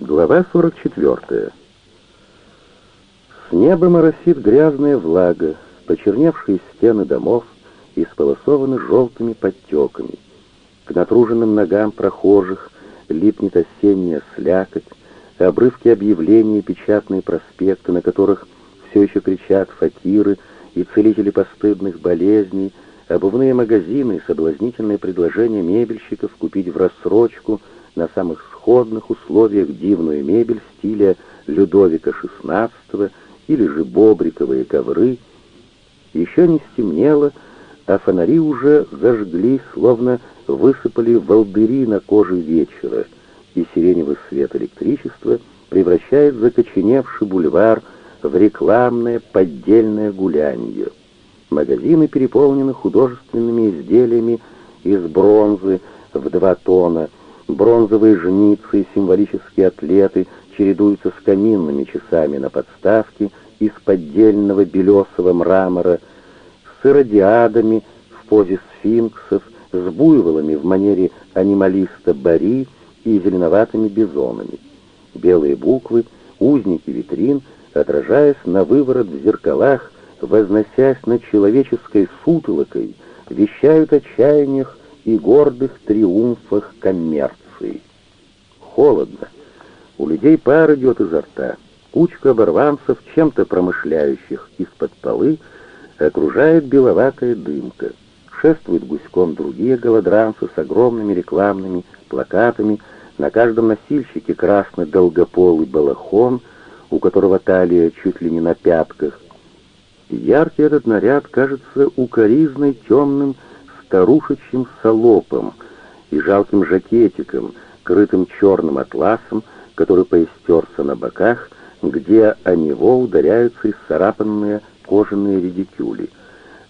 Глава 44. С неба моросит грязная влага, почерневшие стены домов исполосованы желтыми подтеками. К натруженным ногам прохожих липнет осенняя слякоть, обрывки объявлений печатные проспекты, на которых все еще кричат факиры и целители постыдных болезней, обувные магазины и соблазнительные предложения мебельщиков купить в рассрочку на самых сходных условиях дивную мебель стиля Людовика XVI или же бобриковые ковры. Еще не стемнело, а фонари уже зажгли, словно высыпали волдыри на коже вечера, и сиреневый свет электричества превращает закоченевший бульвар в рекламное поддельное гулянье. Магазины переполнены художественными изделиями из бронзы в два тона, бронзовые жницы и символические атлеты чередуются с каминными часами на подставке из поддельного белесого мрамора, с иродиадами в позе сфинксов, с буйволами в манере анималиста Бари и зеленоватыми бизонами. Белые буквы, узники витрин, отражаясь на выворот в зеркалах, возносясь над человеческой сутолокой, вещают о чаяниях и гордых триумфах коммерции. Холодно. У людей пар идет изо рта. Кучка оборванцев, чем-то промышляющих из-под полы, окружает беловатая дымка. Шествуют гуськом другие голодранцы с огромными рекламными плакатами, на каждом носильщике красный долгополый балахон, у которого талия чуть ли не на пятках. Яркий этот наряд кажется укоризной темным старушечьим салопом и жалким жакетиком, крытым черным атласом, который поистерся на боках, где о него ударяются исцарапанные кожаные редикюли.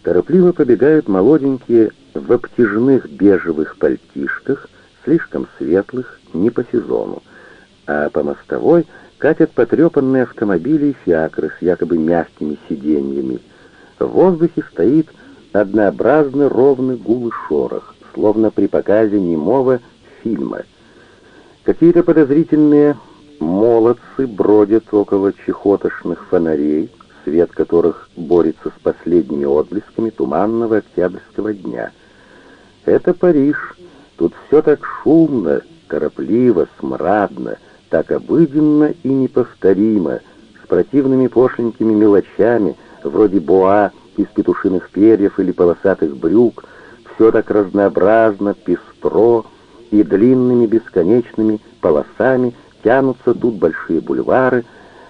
Торопливо побегают молоденькие в обтяжных бежевых пальтишках, слишком светлых, не по сезону, а по мостовой катят потрепанные автомобили и фиакры с якобы мягкими сиденьями. В воздухе стоит однообразный ровный гул и шорох, словно при показе немого фильма. Какие-то подозрительные молодцы бродят около чехотошных фонарей, свет которых борется с последними отблесками туманного октябрьского дня. Это Париж. Тут все так шумно, торопливо, смрадно, так обыденно и неповторимо, с противными пошленькими мелочами, вроде боа из петушиных перьев или полосатых брюк, все так разнообразно, пестро, и длинными бесконечными полосами тянутся тут большие бульвары,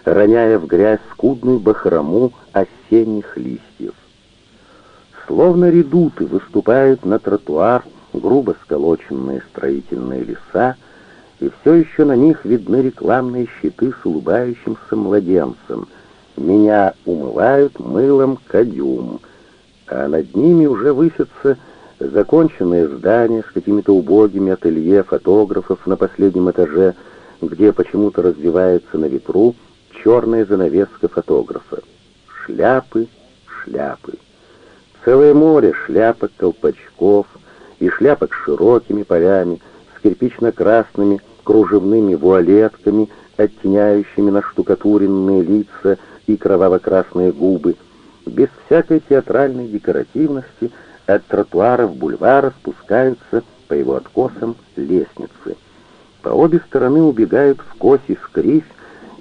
роняя в грязь скудную бахрому осенних листьев. Словно редуты выступают на тротуар грубо сколоченные строительные леса, и все еще на них видны рекламные щиты с улыбающимся младенцем. «Меня умывают мылом кадюм», а над ними уже высятся законченные здания с какими-то убогими ателье фотографов на последнем этаже, где почему-то развивается на ветру черная занавеска фотографа. Шляпы, шляпы. Целое море шляпок, колпачков и шляпок с широкими полями, с кирпично-красными кружевными вуалетками, оттеняющими наштукатуренные лица и кроваво-красные губы, без всякой театральной декоративности от тротуаров бульвара спускаются по его откосам лестницы. По обе стороны убегают вкось и вскривь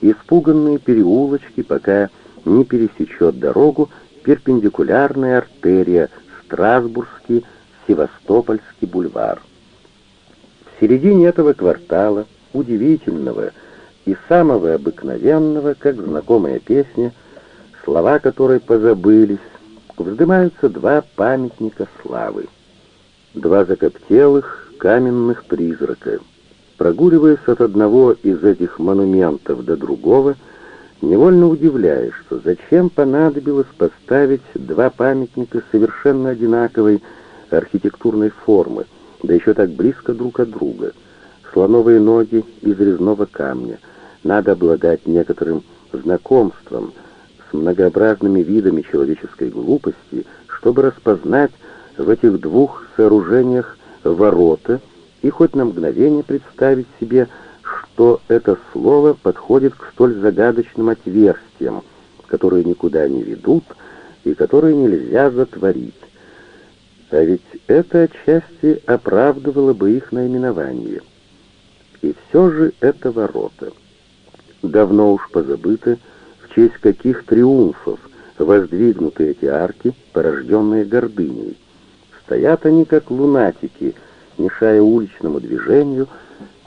испуганные переулочки, пока не пересечет дорогу перпендикулярная артерия Страсбургский Севастопольский бульвар. В середине этого квартала, удивительного и самого обыкновенного, как знакомая песня, слова которой позабылись, вздымаются два памятника славы. Два закоптелых каменных призрака. Прогуливаясь от одного из этих монументов до другого, невольно удивляешься, зачем понадобилось поставить два памятника совершенно одинаковой архитектурной формы, да еще так близко друг от друга. Слоновые ноги из резного камня. Надо обладать некоторым знакомством с многообразными видами человеческой глупости, чтобы распознать в этих двух сооружениях ворота и хоть на мгновение представить себе, что это слово подходит к столь загадочным отверстиям, которые никуда не ведут и которые нельзя затворить. А ведь это отчасти оправдывало бы их наименование. И все же это ворота. Давно уж позабыто, в честь каких триумфов воздвигнуты эти арки, порожденные гордыней. Стоят они, как лунатики, мешая уличному движению,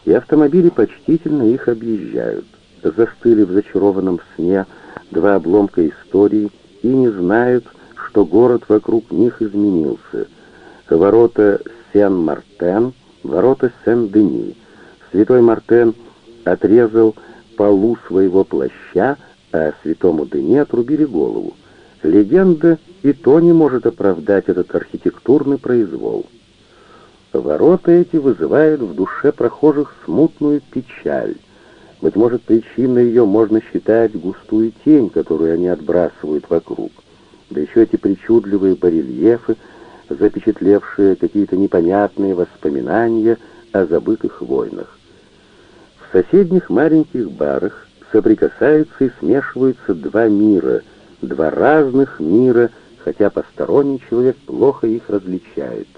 и автомобили почтительно их объезжают. Застыли в зачарованном сне два обломка истории и не знают, что город вокруг них изменился. Ворота Сен-Мартен, ворота Сен-Дени. Святой Мартен отрезал полу своего плаща, а святому Дене отрубили голову. Легенда и то не может оправдать этот архитектурный произвол. Ворота эти вызывают в душе прохожих смутную печаль. Быть может, причиной ее можно считать густую тень, которую они отбрасывают вокруг. Да еще эти причудливые барельефы, запечатлевшие какие-то непонятные воспоминания о забытых войнах. Соседних маленьких барах соприкасаются и смешиваются два мира, два разных мира, хотя посторонний человек плохо их различает.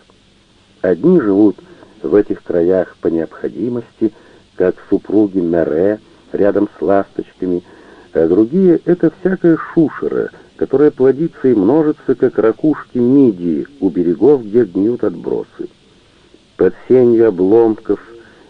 Одни живут в этих краях по необходимости, как супруги Мере рядом с ласточками, а другие — это всякая шушера, которая плодится и множится, как ракушки мидии у берегов, где гниют отбросы. Под сенью обломков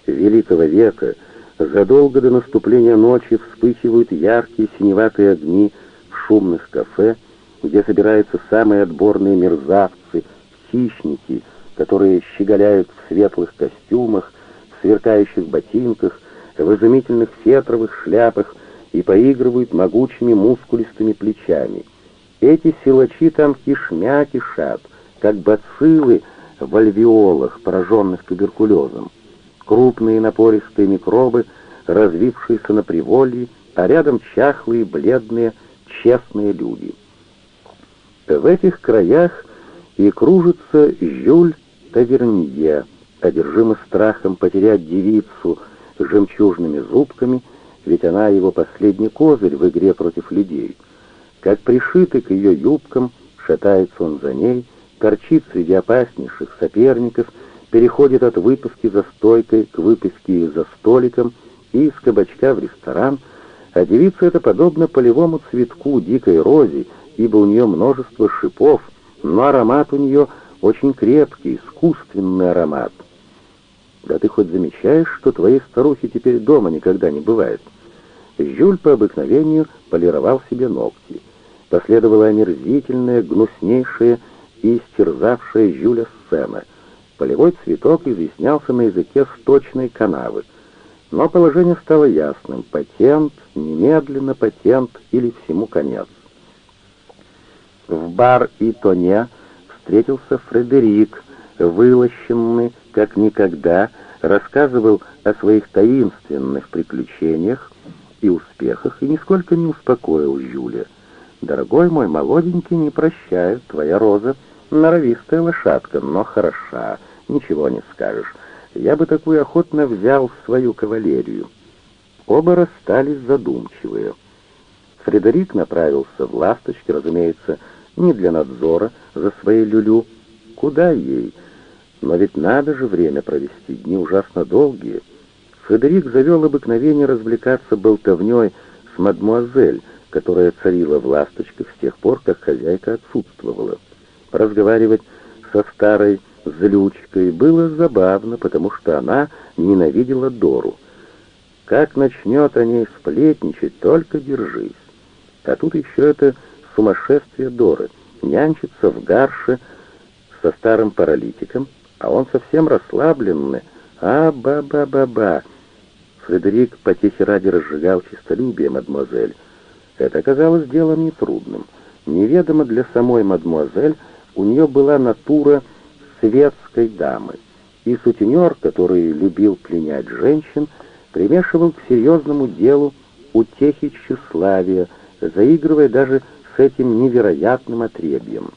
Великого века задолго до наступления ночи вспыхивают яркие синеватые огни в шумных кафе, где собираются самые отборные мерзавцы, хищники — которые щеголяют в светлых костюмах, в сверкающих ботинках, в изумительных фетровых шляпах и поигрывают могучими мускулистыми плечами. Эти силачи там кишмя кишат, как бациллы в альвеолах, пораженных туберкулезом. Крупные напористые микробы, развившиеся на приволье, а рядом чахлые, бледные, честные люди. В этих краях и кружится Жюль Тавернье, одержимый страхом потерять девицу с жемчужными зубками, ведь она его последний козырь в игре против людей. Как пришитый к ее юбкам, шатается он за ней, торчит среди опаснейших соперников, переходит от выпивки за стойкой к выпивке за столиком и из кабачка в ресторан, а девица это подобно полевому цветку дикой рози, ибо у нее множество шипов, но аромат у нее очень крепкий, искусственный аромат. Да ты хоть замечаешь, что твоей старухи теперь дома никогда не бывает? Жюль по обыкновению полировал себе ногти. Последовала омерзительная, гнуснейшая и истерзавшая Жюля сцена. Полевой цветок изъяснялся на языке сточной канавы. Но положение стало ясным. Патент, немедленно патент или всему конец. В бар и тоне встретился Фредерик, вылощенный как никогда, рассказывал о своих таинственных приключениях и успехах и нисколько не успокоил Жюля. «Дорогой мой молоденький, не прощаю, твоя роза норовистая лошадка, но хороша, ничего не скажешь. Я бы такую охотно взял в свою кавалерию». Оба расстались задумчивые. Фредерик направился в «Ласточки», разумеется, не для надзора за своей люлю. Куда ей? Но ведь надо же время провести, дни ужасно долгие. Фредерик завел обыкновение развлекаться болтовней с мадмуазель, которая царила в ласточках с тех пор, как хозяйка отсутствовала. Разговаривать со старой злючкой было забавно, потому что она ненавидела Дору. Как начнет о ней сплетничать, только держись. А тут еще это сумасшествие Доры, нянчится в гарше со старым паралитиком, а он совсем расслабленный. А-ба-ба-ба-ба. Фредерик потехи ради разжигал честолюбие мадемуазель. Это оказалось делом нетрудным. Неведомо для самой мадемуазель у нее была натура светской дамы, и сутенер, который любил пленять женщин, примешивал к серьезному делу утехи тщеславия, заигрывая даже с этим невероятным отребьем.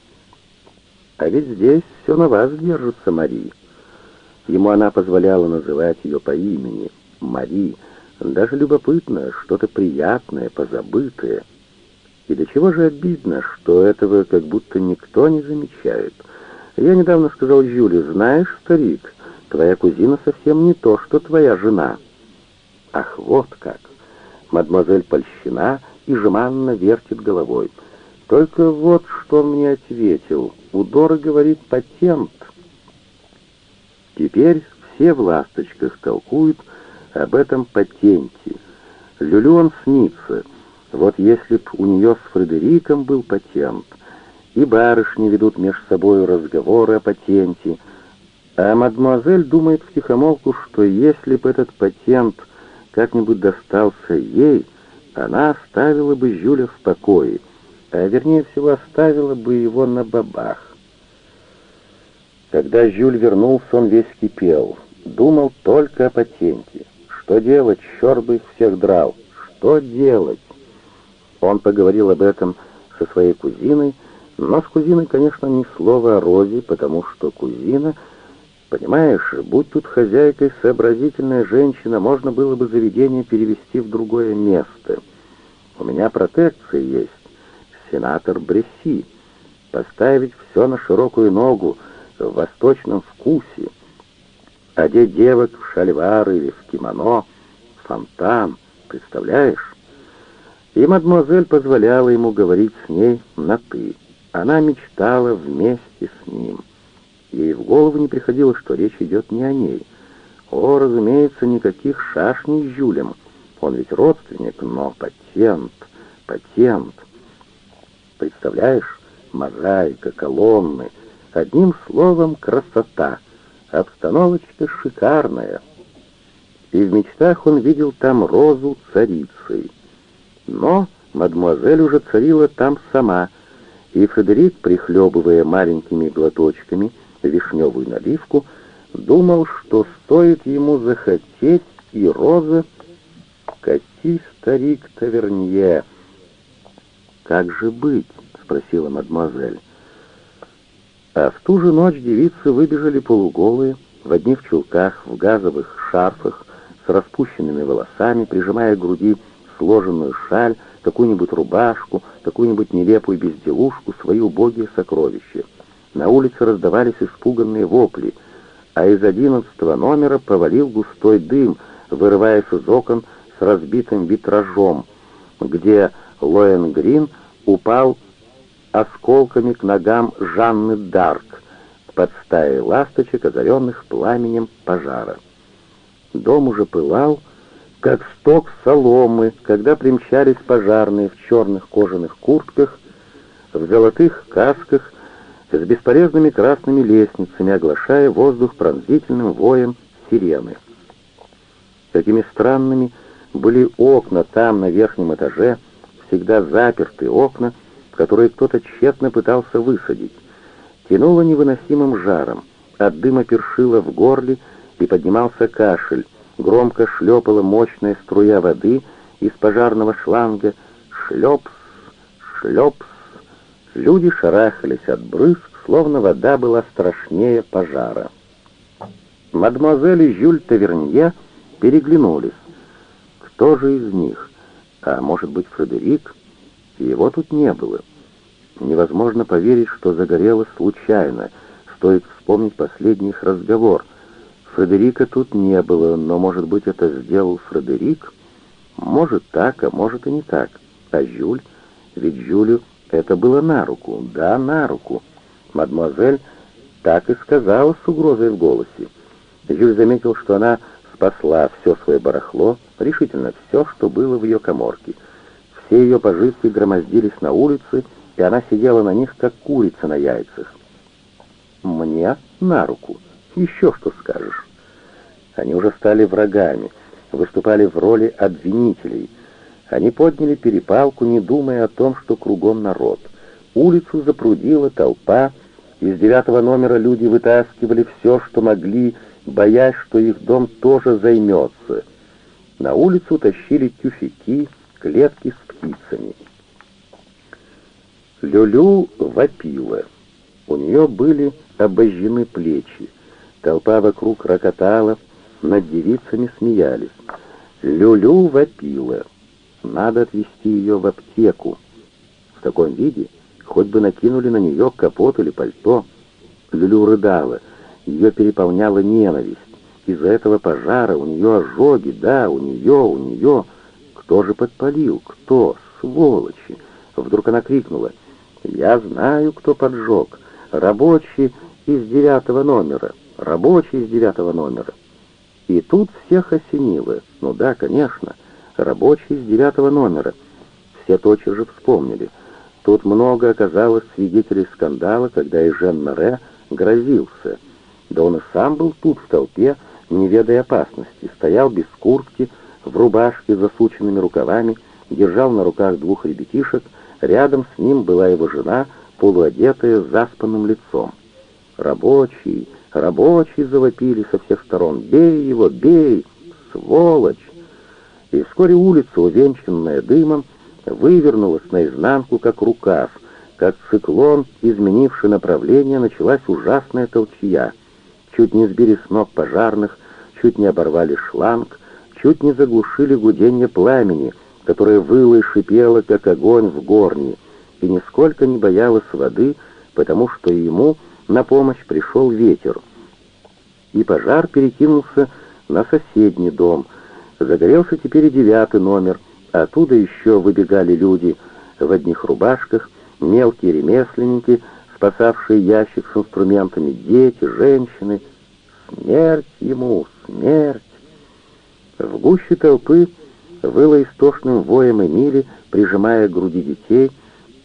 А ведь здесь все на вас держится, Мари. Ему она позволяла называть ее по имени, Мари, Даже любопытно, что-то приятное, позабытое. И до чего же обидно, что этого как будто никто не замечает. Я недавно сказал Юле, знаешь, старик, твоя кузина совсем не то, что твоя жена. Ах, вот как! Мадемуазель польщена и жеманно вертит головой. Только вот что он мне ответил. У говорит, патент. Теперь все в «Ласточках» толкуют об этом патенте. Люлю он снится. Вот если б у нее с Фредериком был патент, и барышни ведут между собой разговоры о патенте, а мадемуазель думает втихомолку, что если бы этот патент как-нибудь достался ей, она оставила бы Жюля в покое, а вернее всего оставила бы его на бабах. Когда Жюль вернулся, он весь кипел, думал только о патенте. Что делать, черт бы их всех драл, что делать? Он поговорил об этом со своей кузиной, но с кузиной, конечно, ни слова о Розе, потому что кузина — Понимаешь, будь тут хозяйкой сообразительная женщина, можно было бы заведение перевести в другое место. У меня протекция есть, сенатор Бресси. Поставить все на широкую ногу, в восточном вкусе. Одеть девок в шальвары или в кимоно, фонтан, представляешь? И мадемуазель позволяла ему говорить с ней на «ты». Она мечтала вместе с ним. Ей в голову не приходило, что речь идет не о ней. О, разумеется, никаких шашней с Жюлем. Он ведь родственник, но патент, патент. Представляешь, мозаика, колонны, одним словом, красота. Обстановочка шикарная. И в мечтах он видел там розу царицей. Но мадемуазель уже царила там сама, и Фредерик, прихлебывая маленькими глоточками, вишневую наливку, думал, что стоит ему захотеть, и роза «Кати, старик Тавернье!» «Как же быть?» — спросила мадемуазель. А в ту же ночь девицы выбежали полуголые, в одних чулках, в газовых шарфах, с распущенными волосами, прижимая к груди сложенную шаль, какую-нибудь рубашку, какую-нибудь нелепую безделушку, свои убогие сокровища. На улице раздавались испуганные вопли, а из одиннадцатого номера повалил густой дым, вырываясь из окон с разбитым витражом, где Лоэн Грин упал осколками к ногам Жанны Дарк под стаей ласточек, озаренных пламенем пожара. Дом уже пылал, как сток соломы, когда примчались пожарные в черных кожаных куртках, в золотых касках с бесполезными красными лестницами, оглашая воздух пронзительным воем сирены. Какими странными были окна там, на верхнем этаже, всегда запертые окна, которые кто-то тщетно пытался высадить. Тянуло невыносимым жаром, от дыма першило в горле и поднимался кашель, громко шлепала мощная струя воды из пожарного шланга, шлепс, шлепс, Люди шарахались от брызг, словно вода была страшнее пожара. Мадемуазель и Жюль Тавернье переглянулись. Кто же из них? А может быть, Фредерик? Его тут не было. Невозможно поверить, что загорелось случайно. Стоит вспомнить последний их разговор. Фредерика тут не было, но, может быть, это сделал Фредерик? Может так, а может и не так. А Жюль? Ведь Жюлю это было на руку, да, на руку. Мадемуазель так и сказала с угрозой в голосе. Жюль заметил, что она спасла все свое барахло, решительно все, что было в ее коморке. Все ее пожитки громоздились на улице, и она сидела на них, как курица на яйцах. «Мне на руку. Еще что скажешь?» Они уже стали врагами, выступали в роли обвинителей — они подняли перепалку, не думая о том, что кругом народ. Улицу запрудила толпа, из девятого номера люди вытаскивали все, что могли, боясь, что их дом тоже займется. На улицу тащили тюфяки, клетки с птицами. Люлю вопила. У нее были обожжены плечи. Толпа вокруг рокотала, над девицами смеялись. Люлю вопила. Надо отвезти ее в аптеку. В таком виде хоть бы накинули на нее капот или пальто. Люлю рыдала, ее переполняла ненависть. Из-за этого пожара у нее ожоги, да, у нее, у нее. Кто же подпалил? Кто? Сволочи! Вдруг она крикнула. «Я знаю, кто поджег. Рабочий из девятого номера. Рабочий из девятого номера». И тут всех осенило. Ну да, конечно, рабочий из девятого номера. Все тотчас же вспомнили. Тут много оказалось свидетелей скандала, когда Эжен Море грозился. Да он и сам был тут, в толпе, не ведая опасности, стоял без куртки, в рубашке с засученными рукавами, держал на руках двух ребятишек, рядом с ним была его жена, полуодетая, с заспанным лицом. «Рабочий, рабочий!» — завопили со всех сторон. «Бей его, бей! Сволочь!» И вскоре улица, увенчанная дымом, вывернулась наизнанку, как рукав, как циклон, изменивший направление, началась ужасная толчья. Чуть не сбили с ног пожарных, чуть не оборвали шланг, чуть не заглушили гудение пламени, которое выло и шипело, как огонь в горне, и нисколько не боялось воды, потому что ему на помощь пришел ветер. И пожар перекинулся на соседний дом. Загорелся теперь и девятый номер. Оттуда еще выбегали люди в одних рубашках, мелкие ремесленники, спасавшие ящик с инструментами, дети, женщины. Смерть ему, смерть! В гуще толпы выла истошным воем Эмили, прижимая к груди детей,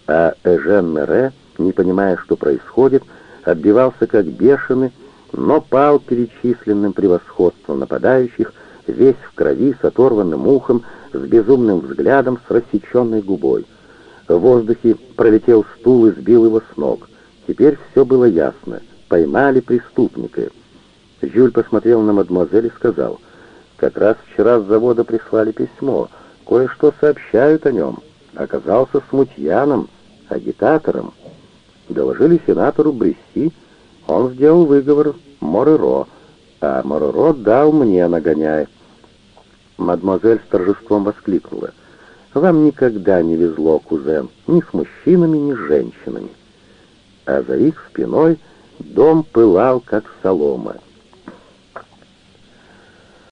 а Эжен Мере, не понимая, что происходит, отбивался как бешеный, но пал перечисленным превосходством нападающих, весь в крови, с оторванным ухом, с безумным взглядом, с рассеченной губой. В воздухе пролетел стул и сбил его с ног. Теперь все было ясно. Поймали преступника. Жюль посмотрел на мадемуазель и сказал, «Как раз вчера с завода прислали письмо. Кое-что сообщают о нем. Оказался смутьяном, агитатором. Доложили сенатору Бресси. Он сделал выговор Мореро, а Мореро дал мне нагоняй. Мадемуазель с торжеством воскликнула. «Вам никогда не везло, кузен, ни с мужчинами, ни с женщинами». А за их спиной дом пылал, как солома.